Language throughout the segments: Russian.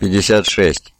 56.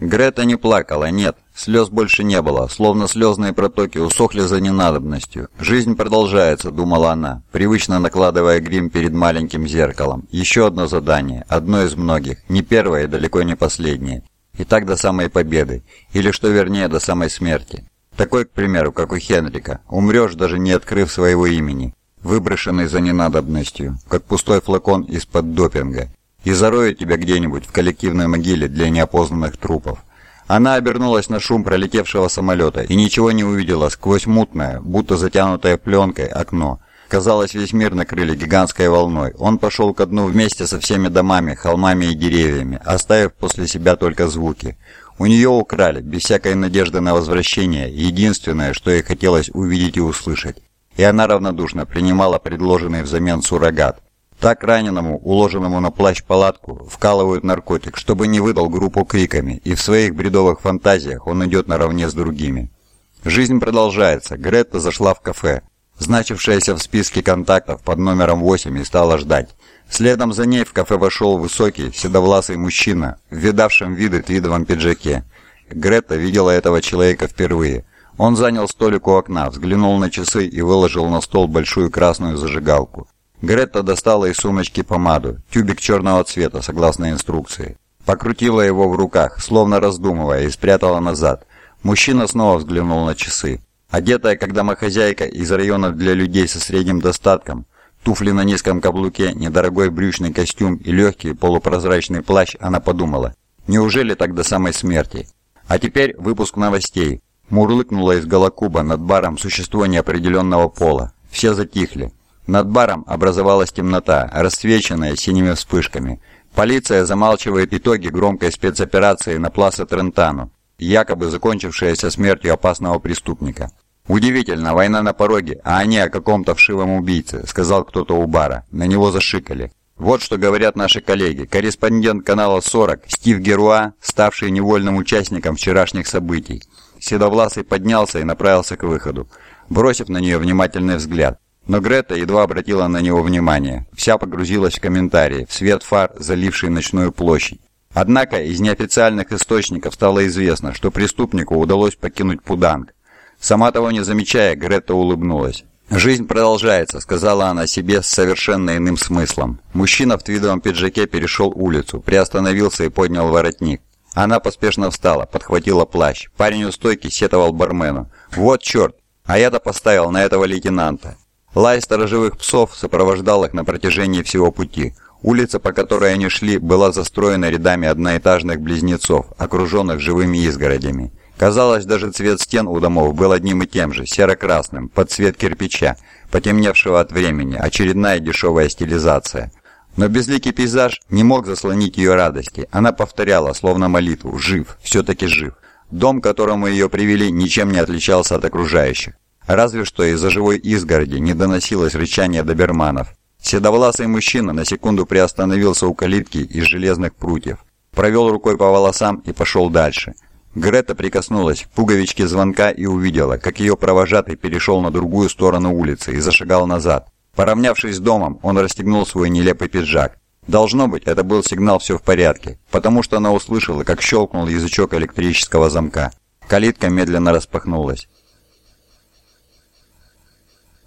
Грета не плакала, нет, слез больше не было, словно слезные протоки усохли за ненадобностью. «Жизнь продолжается», — думала она, привычно накладывая грим перед маленьким зеркалом. «Еще одно задание, одно из многих, не первое и далеко не последнее. И так до самой победы, или, что вернее, до самой смерти. Такой, к примеру, как у Хенрика, умрешь, даже не открыв своего имени, выброшенный за ненадобностью, как пустой флакон из-под допинга, и зароют тебя где-нибудь в коллективной могиле для неопознанных трупов. Она обернулась на шум пролетевшего самолета и ничего не увидела сквозь мутное, будто затянутое пленкой, окно. Казалось, весь мир накрыли гигантской волной. Он пошел ко дну вместе со всеми домами, холмами и деревьями, оставив после себя только звуки. У нее украли, без всякой надежды на возвращение, единственное, что ей хотелось увидеть и услышать. И она равнодушно принимала предложенный взамен суррогат. Так раненому, уложенному на плащ палатку, вкалывают наркотик, чтобы не выдал группу криками, и в своих бредовых фантазиях он идет наравне с другими. Жизнь продолжается. Гретта зашла в кафе, значившаяся в списке контактов под номером 8, и стала ждать. Следом за ней в кафе вошел высокий, седовласый мужчина в видавшем виды твидовом пиджаке. Гретта видела этого человека впервые. Он занял столик у окна, взглянул на часы и выложил на стол большую красную зажигалку. Гретта достала из сумочки помаду, тюбик черного цвета, согласно инструкции. Покрутила его в руках, словно раздумывая, и спрятала назад. Мужчина снова взглянул на часы. Одетая как домохозяйка из районов для людей со средним достатком, туфли на низком каблуке, недорогой брючный костюм и легкий полупрозрачный плащ, она подумала, неужели так до самой смерти? А теперь выпуск новостей. Мурлыкнула из голокуба над баром существо неопределенного пола. Все затихли. Над баром образовалась темнота, расцвеченная синими вспышками. Полиция замалчивает итоги громкой спецоперации на Пласа Трентану, якобы закончившаяся смертью опасного преступника. «Удивительно, война на пороге, а они о каком-то вшивом убийце», — сказал кто-то у бара. На него зашикали. Вот что говорят наши коллеги. Корреспондент канала 40 Стив Геруа, ставший невольным участником вчерашних событий. Седовласый поднялся и направился к выходу, бросив на нее внимательный взгляд. Но Грета едва обратила на него внимание. Вся погрузилась в комментарии, в свет фар, заливший ночную площадь. Однако из неофициальных источников стало известно, что преступнику удалось покинуть Пуданг. Сама того не замечая, Грета улыбнулась. «Жизнь продолжается», — сказала она себе с совершенно иным смыслом. Мужчина в твидовом пиджаке перешел улицу, приостановился и поднял воротник. Она поспешно встала, подхватила плащ. Парень у стойки сетовал бармену. «Вот черт! А я-то поставил на этого лейтенанта. Лай сторожевых псов сопровождал их на протяжении всего пути. Улица, по которой они шли, была застроена рядами одноэтажных близнецов, окруженных живыми изгородями. Казалось, даже цвет стен у домов был одним и тем же, серо-красным, под цвет кирпича, потемневшего от времени, очередная дешевая стилизация. Но безликий пейзаж не мог заслонить ее радости. Она повторяла, словно молитву, «Жив, все-таки жив». Дом, к которому ее привели, ничем не отличался от окружающих. Разве что из-за живой изгороди не доносилось рычание доберманов. Седовласый мужчина на секунду приостановился у калитки из железных прутьев, провел рукой по волосам и пошел дальше. Грета прикоснулась к пуговичке звонка и увидела, как ее провожатый перешел на другую сторону улицы и зашагал назад. Поравнявшись с домом, он расстегнул свой нелепый пиджак. Должно быть, это был сигнал «все в порядке», потому что она услышала, как щелкнул язычок электрического замка. Калитка медленно распахнулась.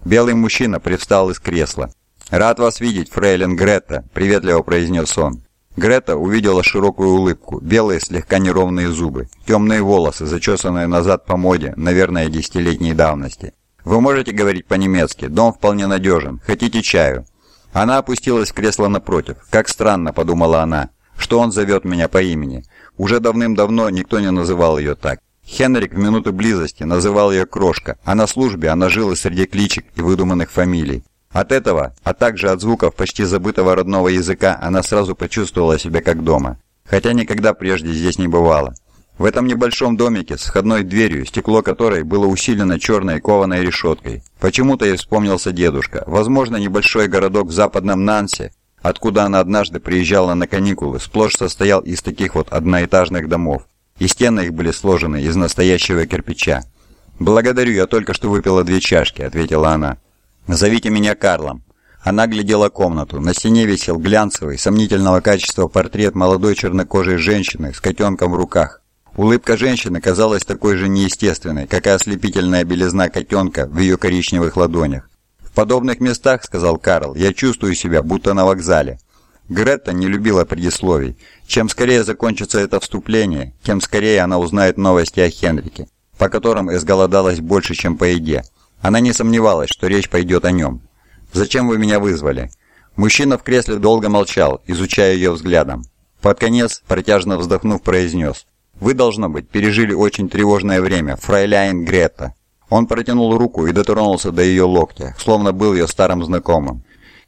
Белый мужчина привстал из кресла. «Рад вас видеть, фрейлин Грета», — приветливо произнес он. Грета увидела широкую улыбку, белые слегка неровные зубы, темные волосы, зачесанные назад по моде, наверное, десятилетней давности. «Вы можете говорить по-немецки, дом вполне надежен. Хотите чаю?» Она опустилась в кресло напротив. «Как странно», — подумала она, — «что он зовет меня по имени. Уже давным-давно никто не называл ее так. Хенрик в минуты близости называл ее Крошка, а на службе она жила среди кличек и выдуманных фамилий. От этого, а также от звуков почти забытого родного языка, она сразу почувствовала себя как дома, хотя никогда прежде здесь не бывала. В этом небольшом домике с входной дверью, стекло которой было усилено черной кованой решеткой. Почему-то ей вспомнился дедушка. Возможно, небольшой городок в западном Нансе, откуда она однажды приезжала на каникулы, сплошь состоял из таких вот одноэтажных домов и стены их были сложены из настоящего кирпича. «Благодарю, я только что выпила две чашки», — ответила она. «Зовите меня Карлом». Она глядела комнату. На стене висел глянцевый, сомнительного качества портрет молодой чернокожей женщины с котенком в руках. Улыбка женщины казалась такой же неестественной, как и ослепительная белизна котенка в ее коричневых ладонях. «В подобных местах, — сказал Карл, — я чувствую себя, будто на вокзале». Гретта не любила предисловий. Чем скорее закончится это вступление, тем скорее она узнает новости о Хенрике, по которым изголодалась больше, чем по еде. Она не сомневалась, что речь пойдет о нем. «Зачем вы меня вызвали?» Мужчина в кресле долго молчал, изучая ее взглядом. Под конец, протяжно вздохнув, произнес. «Вы, должно быть, пережили очень тревожное время, фрайляйн Грета». Он протянул руку и дотронулся до ее локтя, словно был ее старым знакомым.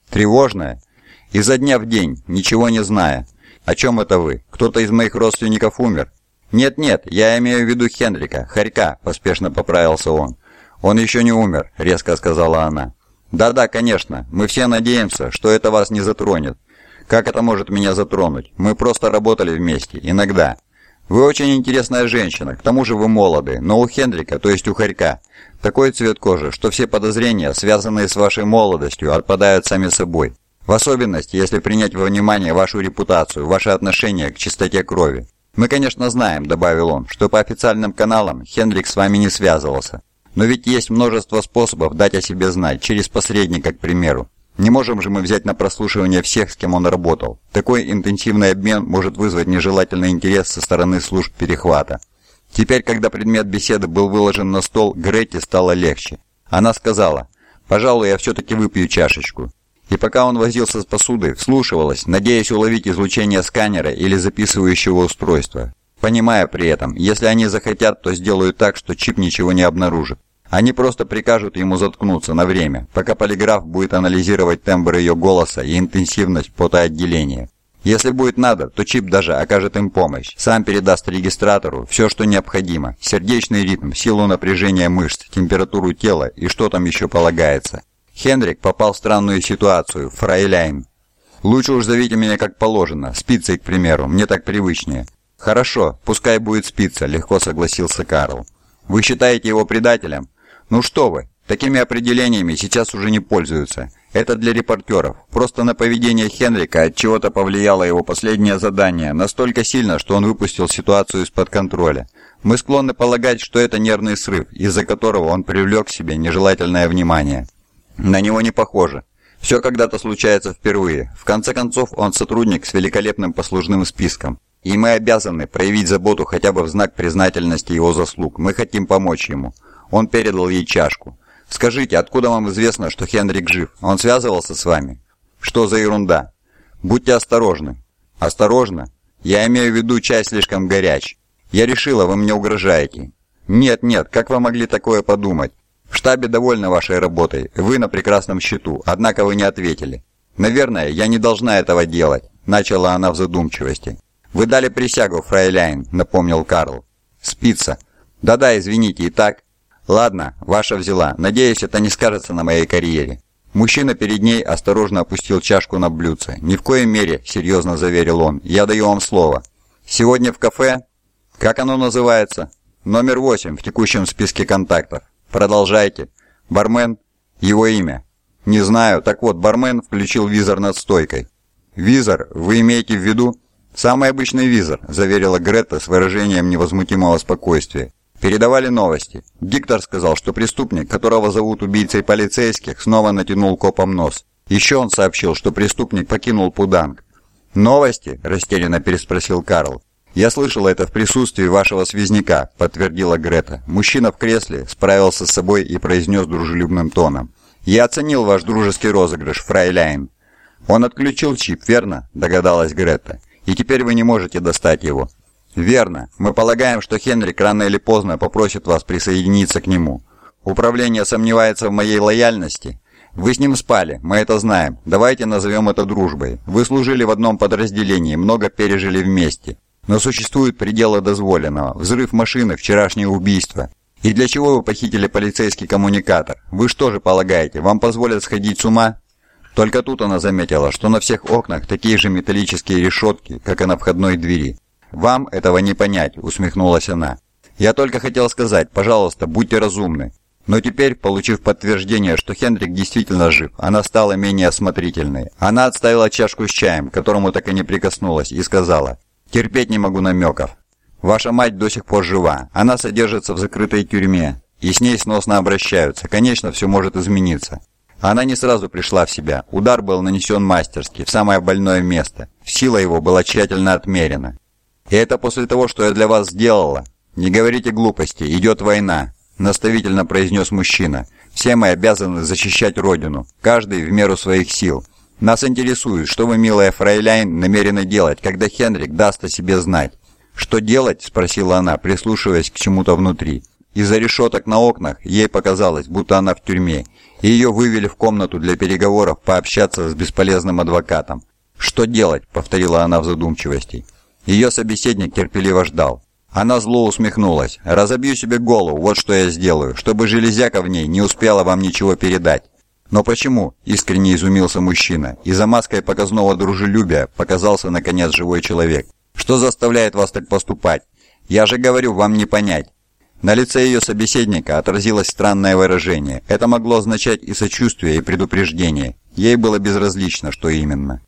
«Тревожное?» «Изо дня в день, ничего не зная». «О чем это вы? Кто-то из моих родственников умер?» «Нет-нет, я имею в виду Хенрика, Харька», – поспешно поправился он. «Он еще не умер», – резко сказала она. «Да-да, конечно. Мы все надеемся, что это вас не затронет. Как это может меня затронуть? Мы просто работали вместе. Иногда. Вы очень интересная женщина. К тому же вы молоды. Но у Хендрика, то есть у Харька, такой цвет кожи, что все подозрения, связанные с вашей молодостью, отпадают сами собой. В особенности, если принять во внимание вашу репутацию, ваше отношение к чистоте крови. Мы, конечно, знаем, добавил он, что по официальным каналам Хендрик с вами не связывался. Но ведь есть множество способов дать о себе знать, через посредника, к примеру. Не можем же мы взять на прослушивание всех, с кем он работал. Такой интенсивный обмен может вызвать нежелательный интерес со стороны служб перехвата. Теперь, когда предмет беседы был выложен на стол, Гретти стало легче. Она сказала, «Пожалуй, я все-таки выпью чашечку». И пока он возился с посудой, вслушивалась, надеясь уловить излучение сканера или записывающего устройства понимая при этом, если они захотят, то сделают так, что чип ничего не обнаружит. Они просто прикажут ему заткнуться на время, пока полиграф будет анализировать тембр ее голоса и интенсивность потоотделения. Если будет надо, то чип даже окажет им помощь, сам передаст регистратору все, что необходимо, сердечный ритм, силу напряжения мышц, температуру тела и что там еще полагается. Хендрик попал в странную ситуацию, фрайляйн. Лучше уж зовите меня как положено, спицей, к примеру, мне так привычнее. «Хорошо, пускай будет спица», — легко согласился Карл. «Вы считаете его предателем?» «Ну что вы, такими определениями сейчас уже не пользуются. Это для репортеров. Просто на поведение Хенрика от чего-то повлияло его последнее задание настолько сильно, что он выпустил ситуацию из-под контроля. Мы склонны полагать, что это нервный срыв, из-за которого он привлек к себе нежелательное внимание. На него не похоже. Все когда-то случается впервые. В конце концов, он сотрудник с великолепным послужным списком. И мы обязаны проявить заботу хотя бы в знак признательности его заслуг. Мы хотим помочь ему. Он передал ей чашку. Скажите, откуда вам известно, что Хенрик жив? Он связывался с вами? Что за ерунда? Будьте осторожны. Осторожно? Я имею в виду чай слишком горяч. Я решила, вы мне угрожаете. Нет, нет, как вы могли такое подумать? В штабе довольны вашей работой. Вы на прекрасном счету, однако вы не ответили. Наверное, я не должна этого делать, начала она в задумчивости. «Вы дали присягу, фрайляйн», — напомнил Карл. «Спица». «Да-да, извините, и так». «Ладно, ваша взяла. Надеюсь, это не скажется на моей карьере». Мужчина перед ней осторожно опустил чашку на блюдце. «Ни в коей мере», — серьезно заверил он, — «я даю вам слово. Сегодня в кафе...» «Как оно называется?» «Номер восемь в текущем списке контактов. Продолжайте. Бармен? Его имя?» «Не знаю. Так вот, бармен включил визор над стойкой». «Визор? Вы имеете в виду...» «Самый обычный визор», – заверила Грета с выражением невозмутимого спокойствия. Передавали новости. Диктор сказал, что преступник, которого зовут убийцей полицейских, снова натянул копом нос. Еще он сообщил, что преступник покинул Пуданг. «Новости?» – растерянно переспросил Карл. «Я слышала это в присутствии вашего связняка», – подтвердила Грета. Мужчина в кресле справился с собой и произнес дружелюбным тоном. «Я оценил ваш дружеский розыгрыш, фрайляйн». «Он отключил чип, верно?» – догадалась Грета и теперь вы не можете достать его». «Верно. Мы полагаем, что Хенрик рано или поздно попросит вас присоединиться к нему. Управление сомневается в моей лояльности. Вы с ним спали, мы это знаем. Давайте назовем это дружбой. Вы служили в одном подразделении, много пережили вместе. Но существуют пределы дозволенного. Взрыв машины, вчерашнее убийство. И для чего вы похитили полицейский коммуникатор? Вы что же полагаете, вам позволят сходить с ума?» Только тут она заметила, что на всех окнах такие же металлические решетки, как и на входной двери. «Вам этого не понять», — усмехнулась она. «Я только хотел сказать, пожалуйста, будьте разумны. Но теперь, получив подтверждение, что Хендрик действительно жив, она стала менее осмотрительной. Она отставила чашку с чаем, к которому так и не прикоснулась, и сказала «Терпеть не могу намеков. Ваша мать до сих пор жива. Она содержится в закрытой тюрьме, и с ней сносно обращаются. Конечно, все может измениться». Она не сразу пришла в себя. Удар был нанесен мастерски, в самое больное место. Сила его была тщательно отмерена. «И это после того, что я для вас сделала? Не говорите глупости, идет война наставительно произнес мужчина. «Все мы обязаны защищать Родину, каждый в меру своих сил. Нас интересует, что вы, милая фрайляйн, намерены делать, когда Хенрик даст о себе знать». «Что делать?» – спросила она, прислушиваясь к чему-то внутри. Из-за решеток на окнах ей показалось, будто она в тюрьме, и ее вывели в комнату для переговоров пообщаться с бесполезным адвокатом. «Что делать?» – повторила она в задумчивости. Ее собеседник терпеливо ждал. Она зло усмехнулась. «Разобью себе голову, вот что я сделаю, чтобы железяка в ней не успела вам ничего передать». «Но почему?» – искренне изумился мужчина, и за маской показного дружелюбия показался, наконец, живой человек. «Что заставляет вас так поступать? Я же говорю, вам не понять». На лице ее собеседника отразилось странное выражение. Это могло означать и сочувствие, и предупреждение. Ей было безразлично, что именно.